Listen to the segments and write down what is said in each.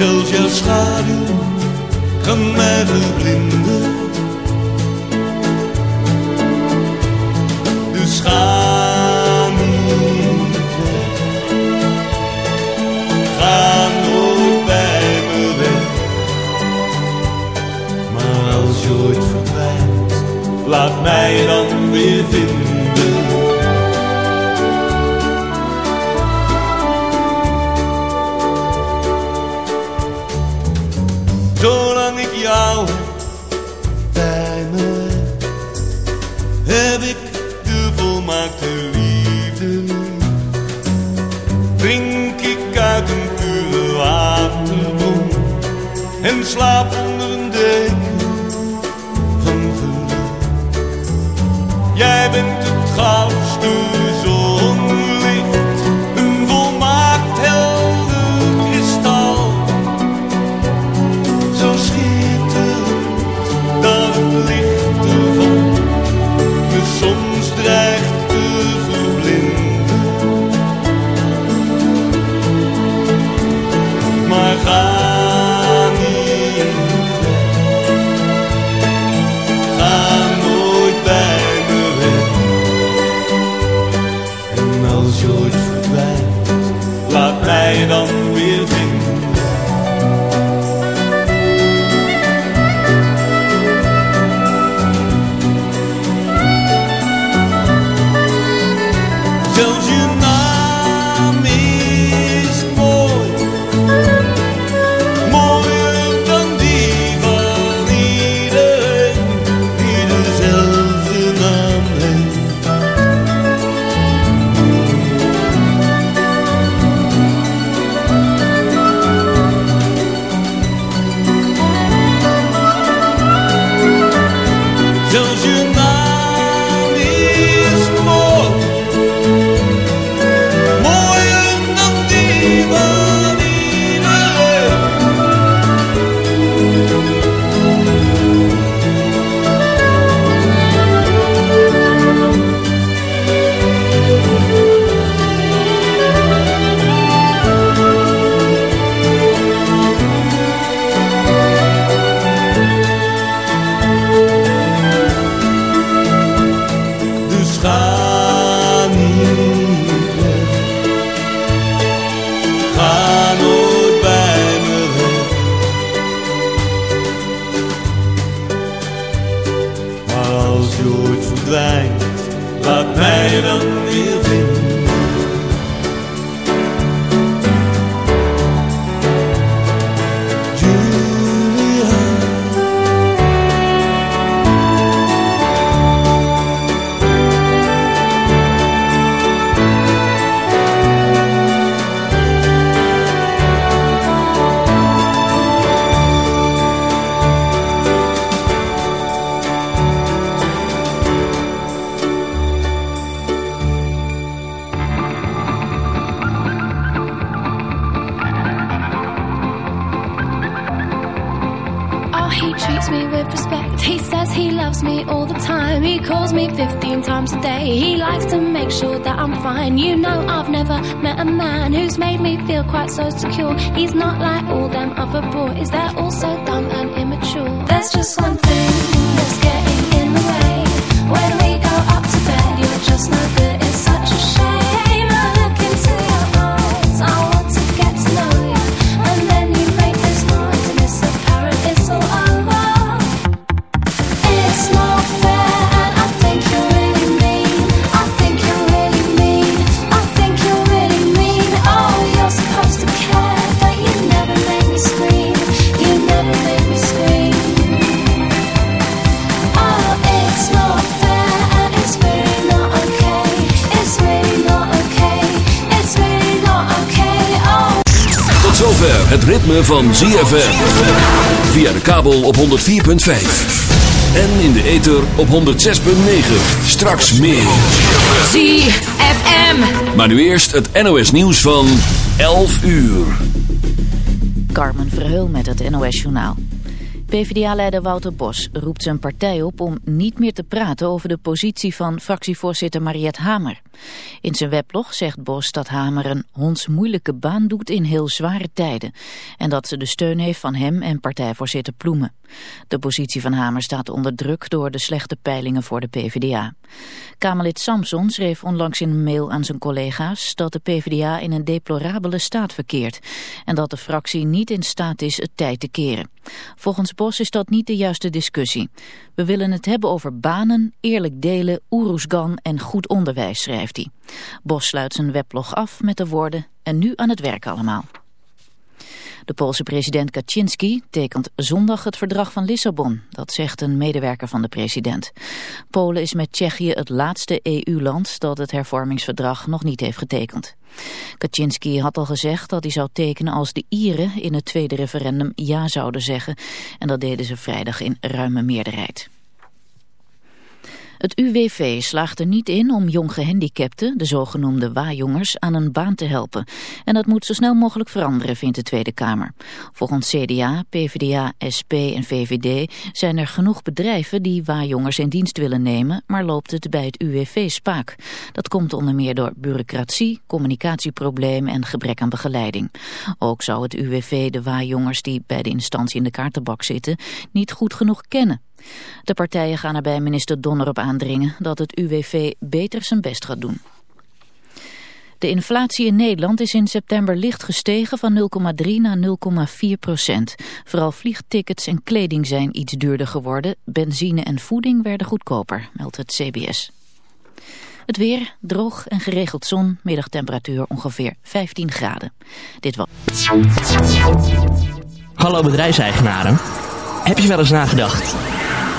Zelfs jouw schaduw kan mij verblinden. De ga niet weg. Ga nooit bij me weg. Maar als je ooit verdwijnt, laat mij dan weer vinden. slaap onder een deken van geluk. Jij bent het gal. lovable. Is that all? het ritme van ZFM. Via de kabel op 104.5. En in de ether op 106.9. Straks meer. ZFM. Maar nu eerst het NOS nieuws van 11 uur. Carmen Verheul met het NOS journaal. PvdA-leider Wouter Bos roept zijn partij op om niet meer te praten over de positie van fractievoorzitter Mariette Hamer. In zijn weblog zegt Bos dat Hamer een hondsmoeilijke baan doet in heel zware tijden. En dat ze de steun heeft van hem en partijvoorzitter Ploemen. De positie van Hamer staat onder druk door de slechte peilingen voor de PvdA. Kamerlid Samson schreef onlangs in een mail aan zijn collega's dat de PvdA in een deplorabele staat verkeert. En dat de fractie niet in staat is het tijd te keren. Volgens Bos is dat niet de juiste discussie. We willen het hebben over banen, eerlijk delen, Oeroesgan en goed onderwijs, schrijft hij. Bos sluit zijn weblog af met de woorden en nu aan het werk allemaal. De Poolse president Kaczynski tekent zondag het verdrag van Lissabon. Dat zegt een medewerker van de president. Polen is met Tsjechië het laatste EU-land dat het hervormingsverdrag nog niet heeft getekend. Kaczynski had al gezegd dat hij zou tekenen als de Ieren in het tweede referendum ja zouden zeggen. En dat deden ze vrijdag in ruime meerderheid. Het UWV slaagt er niet in om jong gehandicapten, de zogenoemde waaijongers, aan een baan te helpen. En dat moet zo snel mogelijk veranderen, vindt de Tweede Kamer. Volgens CDA, PvdA, SP en VVD zijn er genoeg bedrijven die waaijongers in dienst willen nemen, maar loopt het bij het UWV spaak. Dat komt onder meer door bureaucratie, communicatieproblemen en gebrek aan begeleiding. Ook zou het UWV de waaijongers die bij de instantie in de kaartenbak zitten niet goed genoeg kennen. De partijen gaan er bij minister Donner op aandringen dat het UWV beter zijn best gaat doen. De inflatie in Nederland is in september licht gestegen van 0,3 naar 0,4 procent. Vooral vliegtickets en kleding zijn iets duurder geworden. Benzine en voeding werden goedkoper, meldt het CBS. Het weer, droog en geregeld zon, middagtemperatuur ongeveer 15 graden. Dit was... Hallo bedrijfseigenaren. Heb je wel eens nagedacht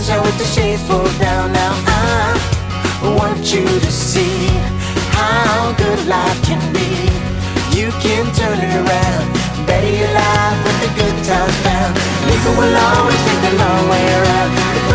sunshine with the shades pulled down. Now I want you to see how good life can be. You can turn it around, better your life with the good times found. Nigga will always take the long way around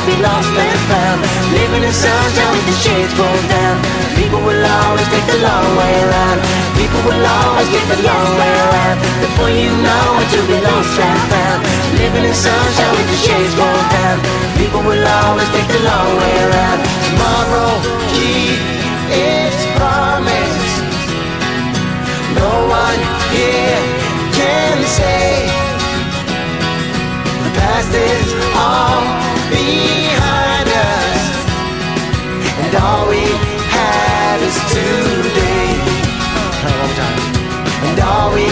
you'll be lost and found. Living in sunshine with the shades pulled down. People will always take the long way around. People will always take the long way around. Before you know it, you'll be lost and found. Living in sunshine with the shades pulled down. People will always take the long way around. Tomorrow, keep its promise. No one here can say The past is behind us, and all we have is today. And all we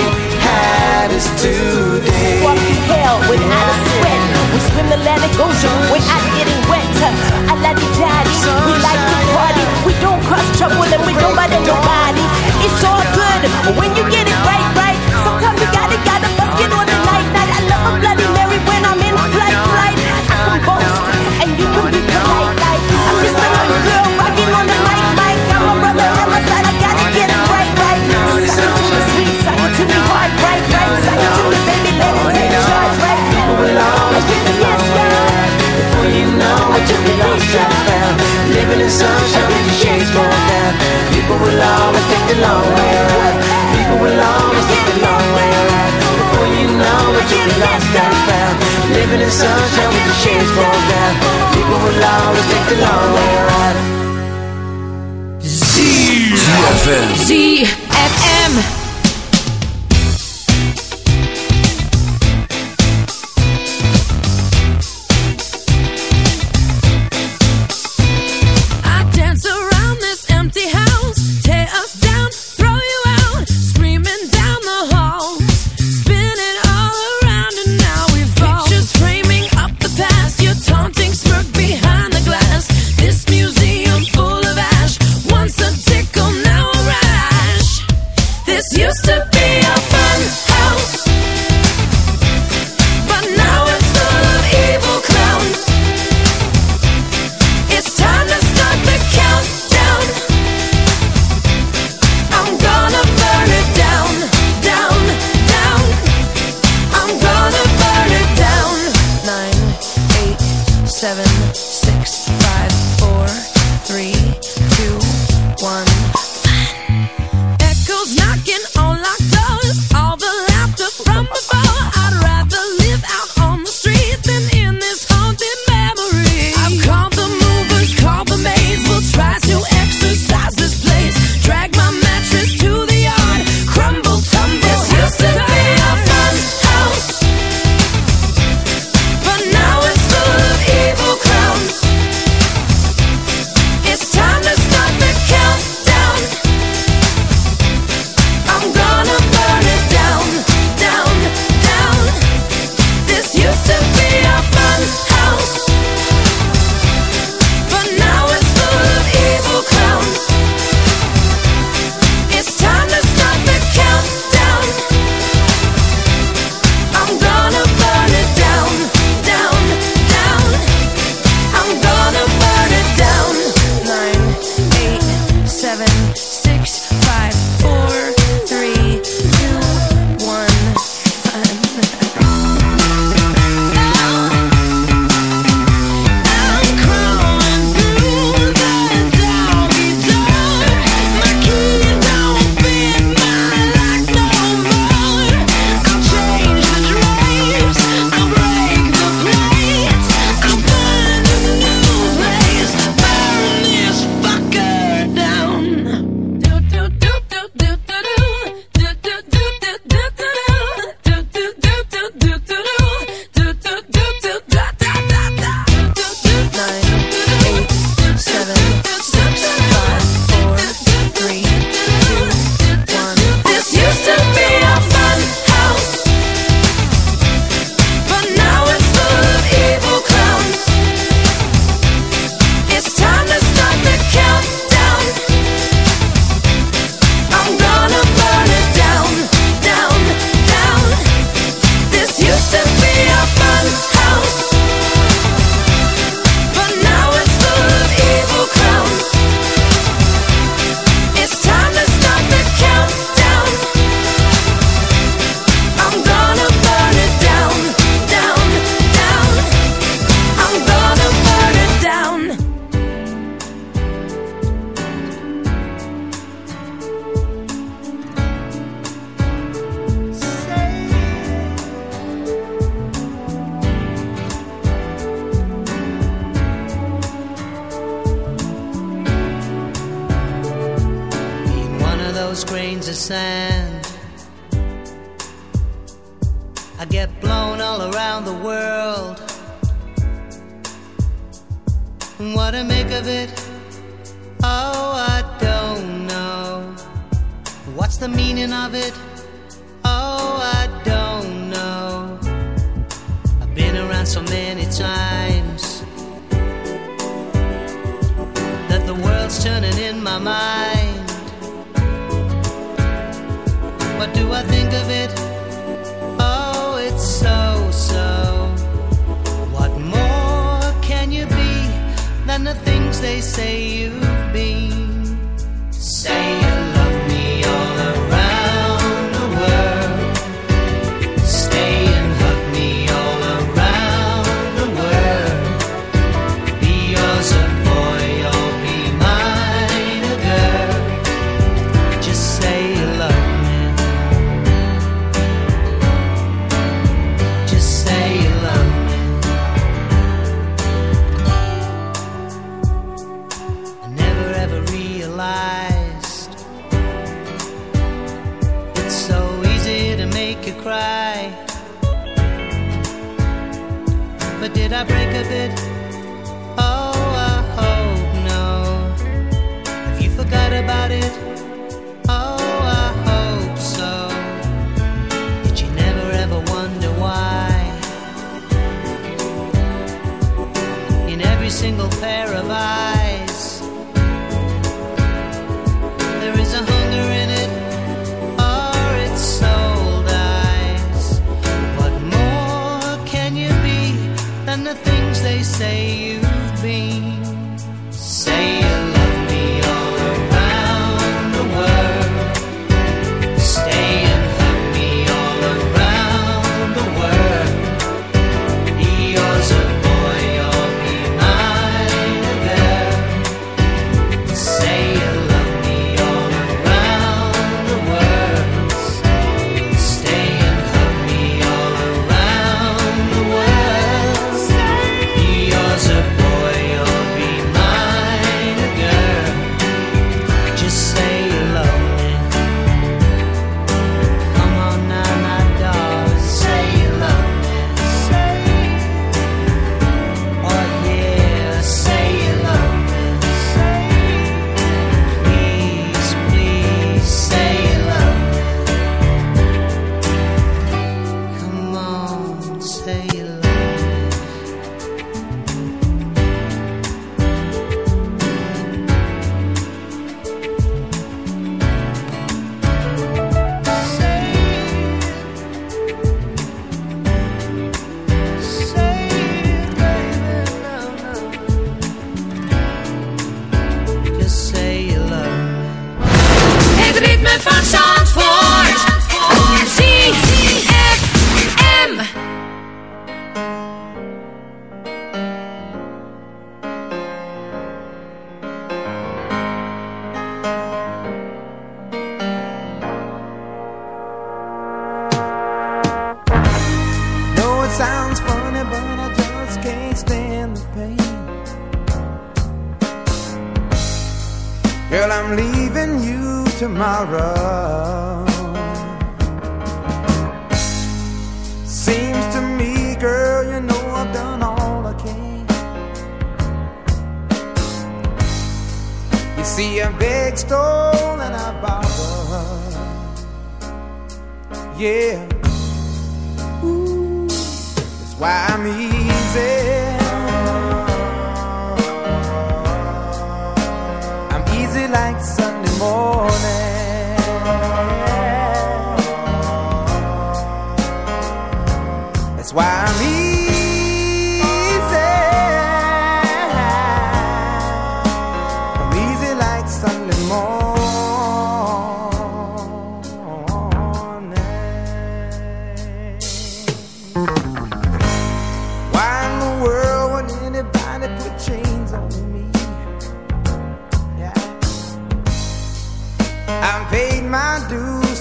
have is today. Walk the hell without a sweat. We swim the Atlantic Ocean without be lost and found Living in sunshine with the shades rolled down. People will always take the long way around. Z Z.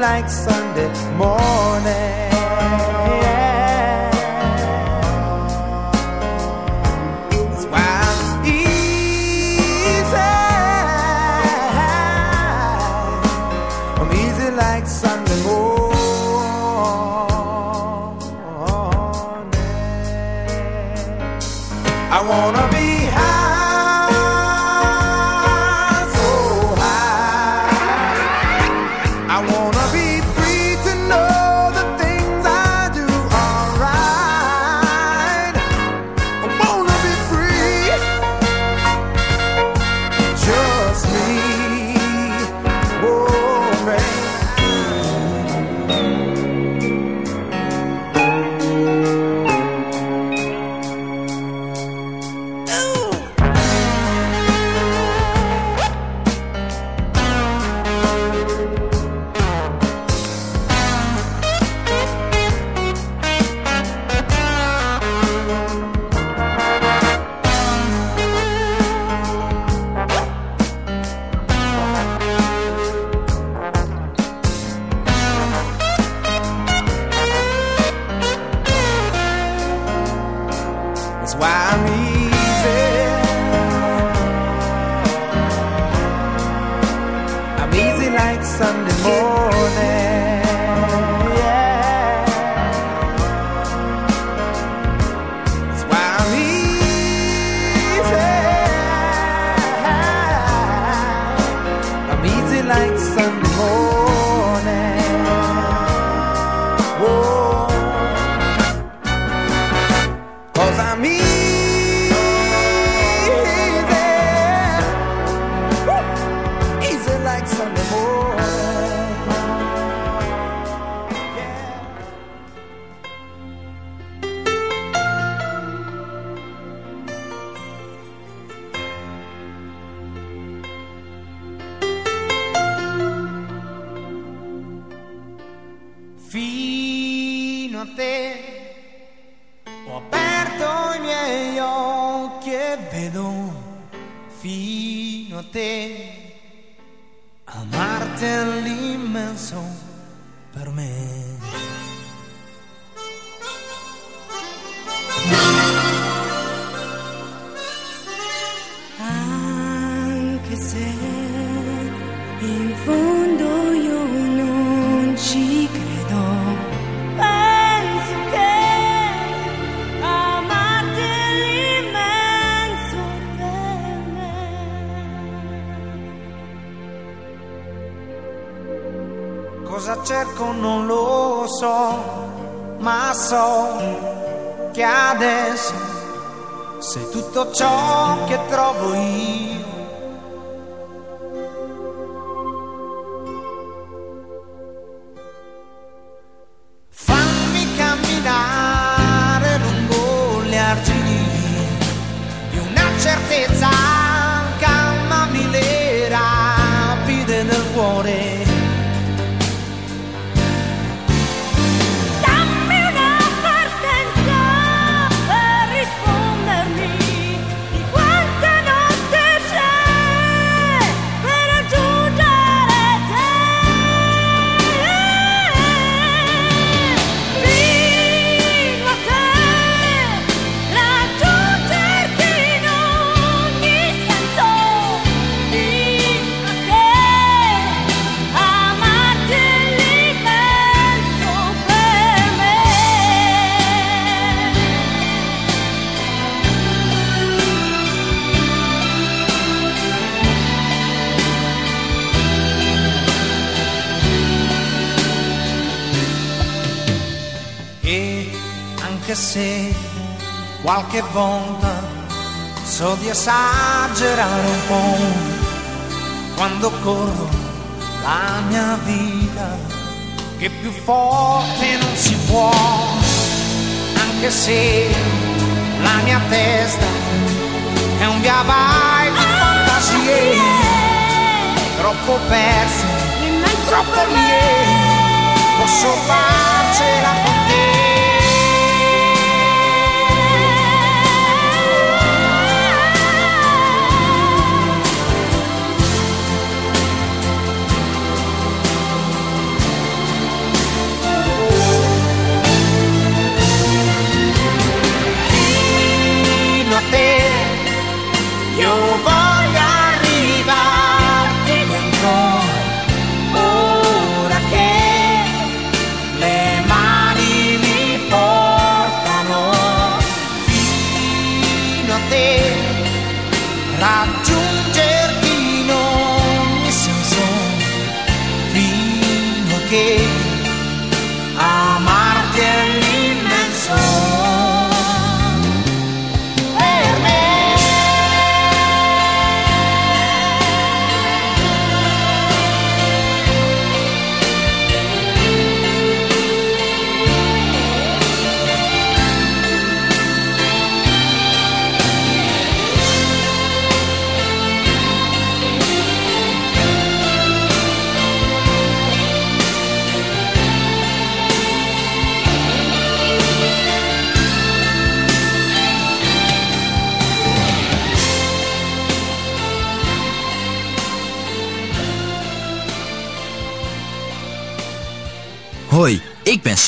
like Sunday morning. qualche volta so di esagerare un po' quando corro la mia vita che più forte non si può. Anche se la mia testa è un via vai di ah, fantasie troppo perse troppo lì posso farcela con te. 有吧。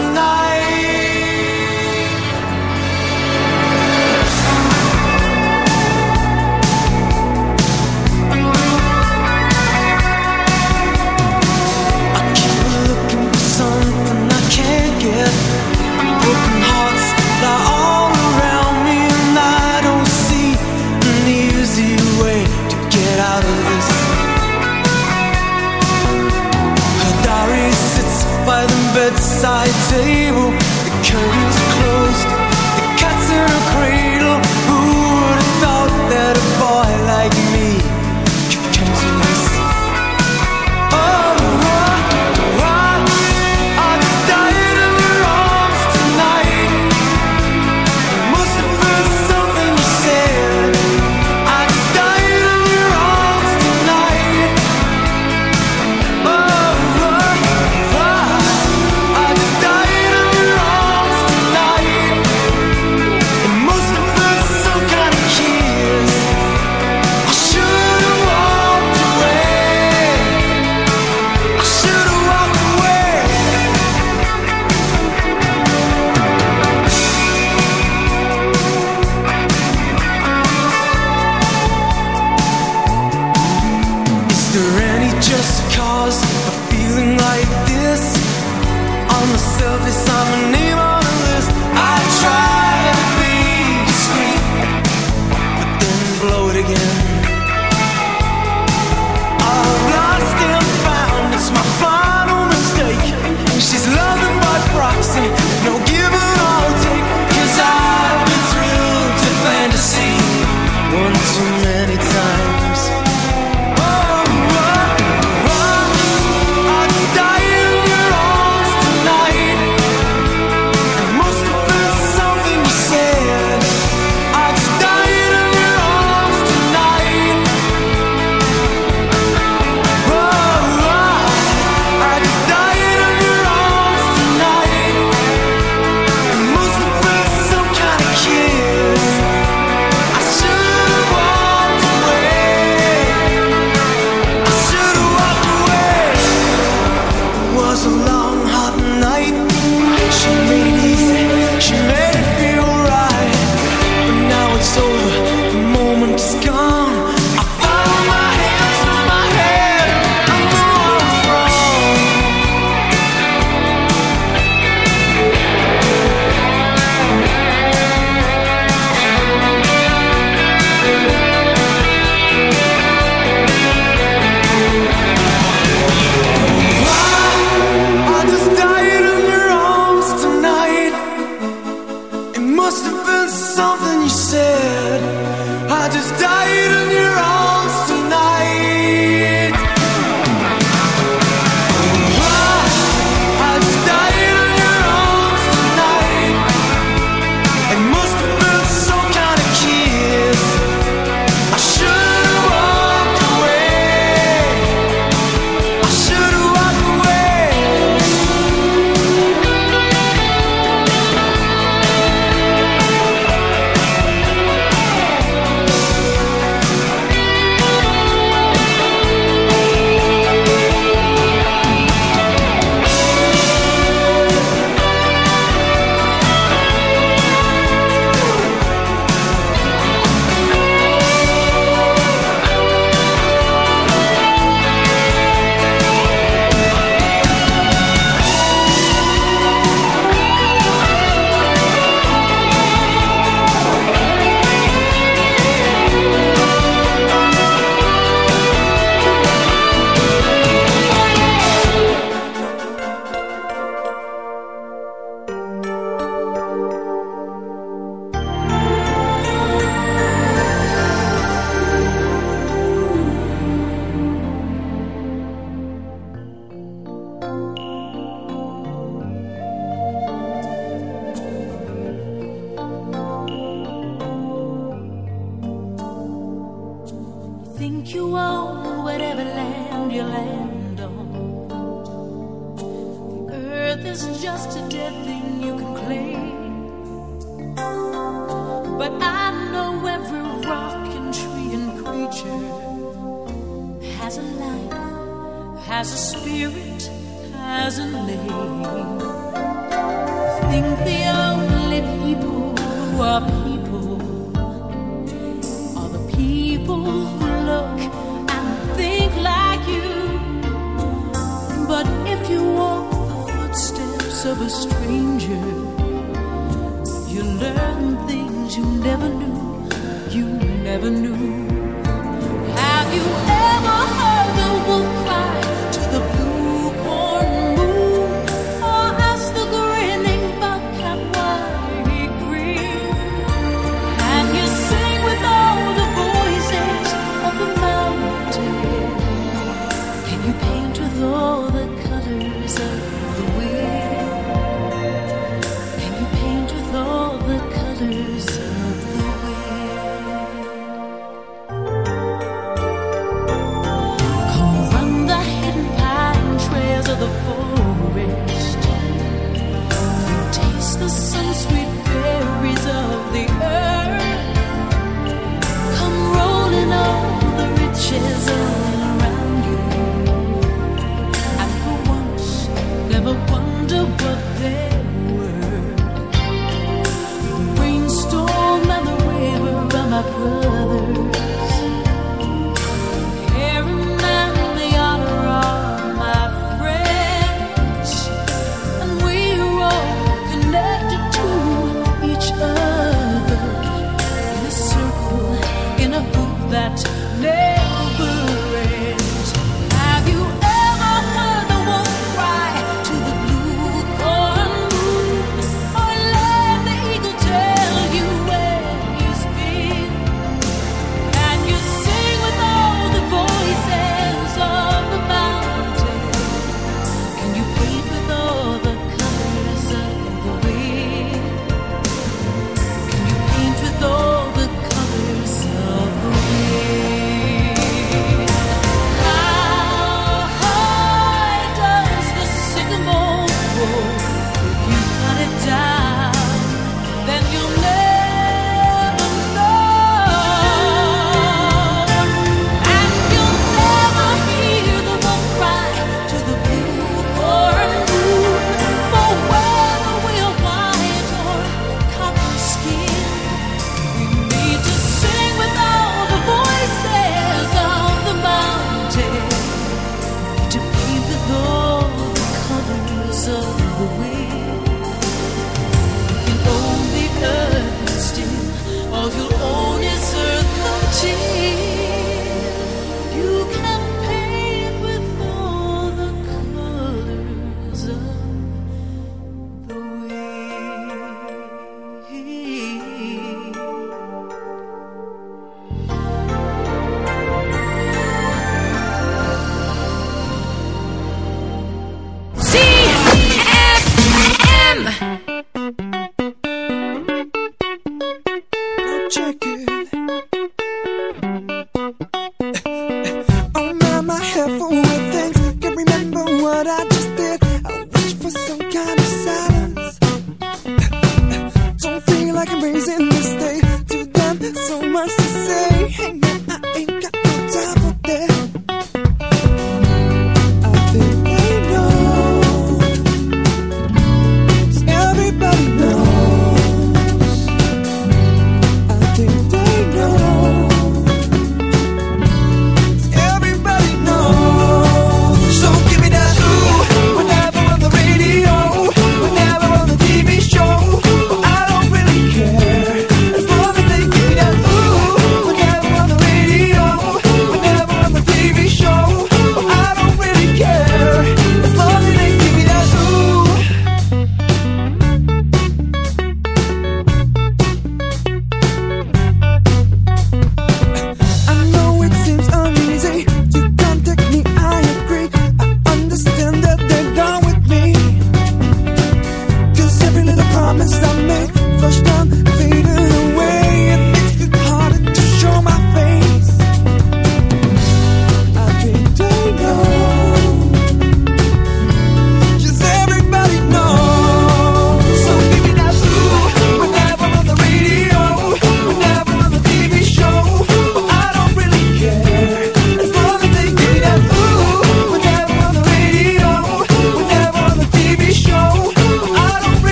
tonight. we will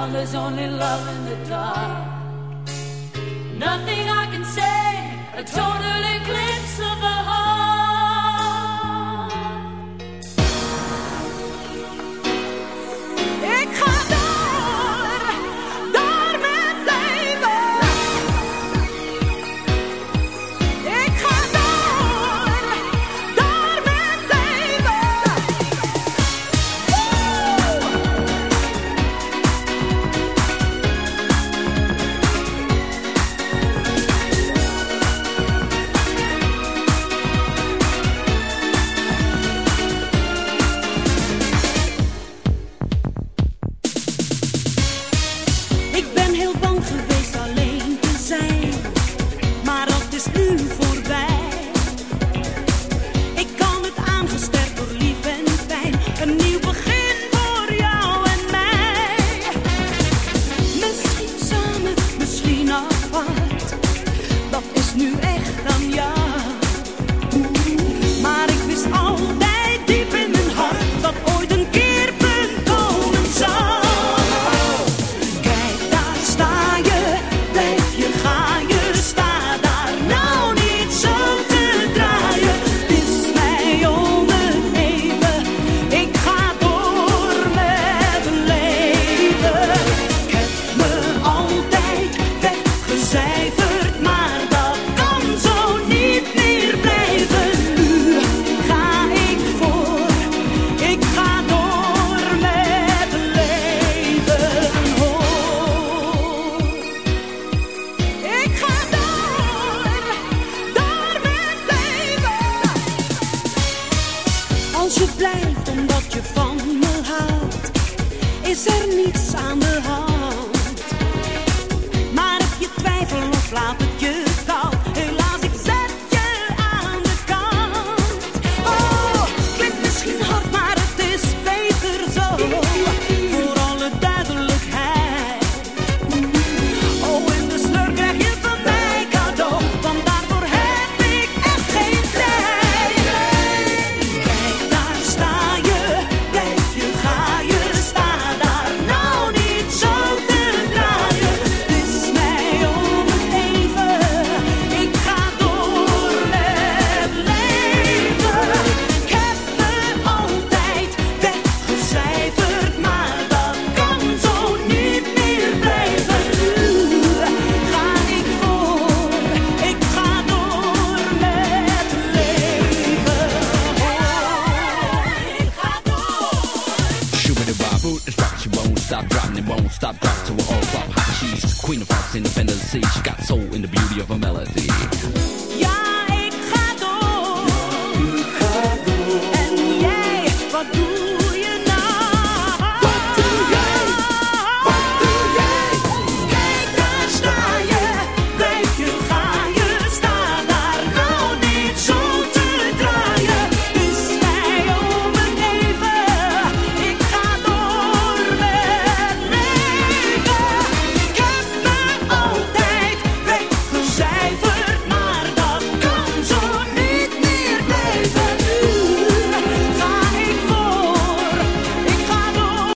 Now there's only love in the dark. Nothing I can say, a total eclipse of the heart. blijft omdat je van me houdt, is er niets aan de hand.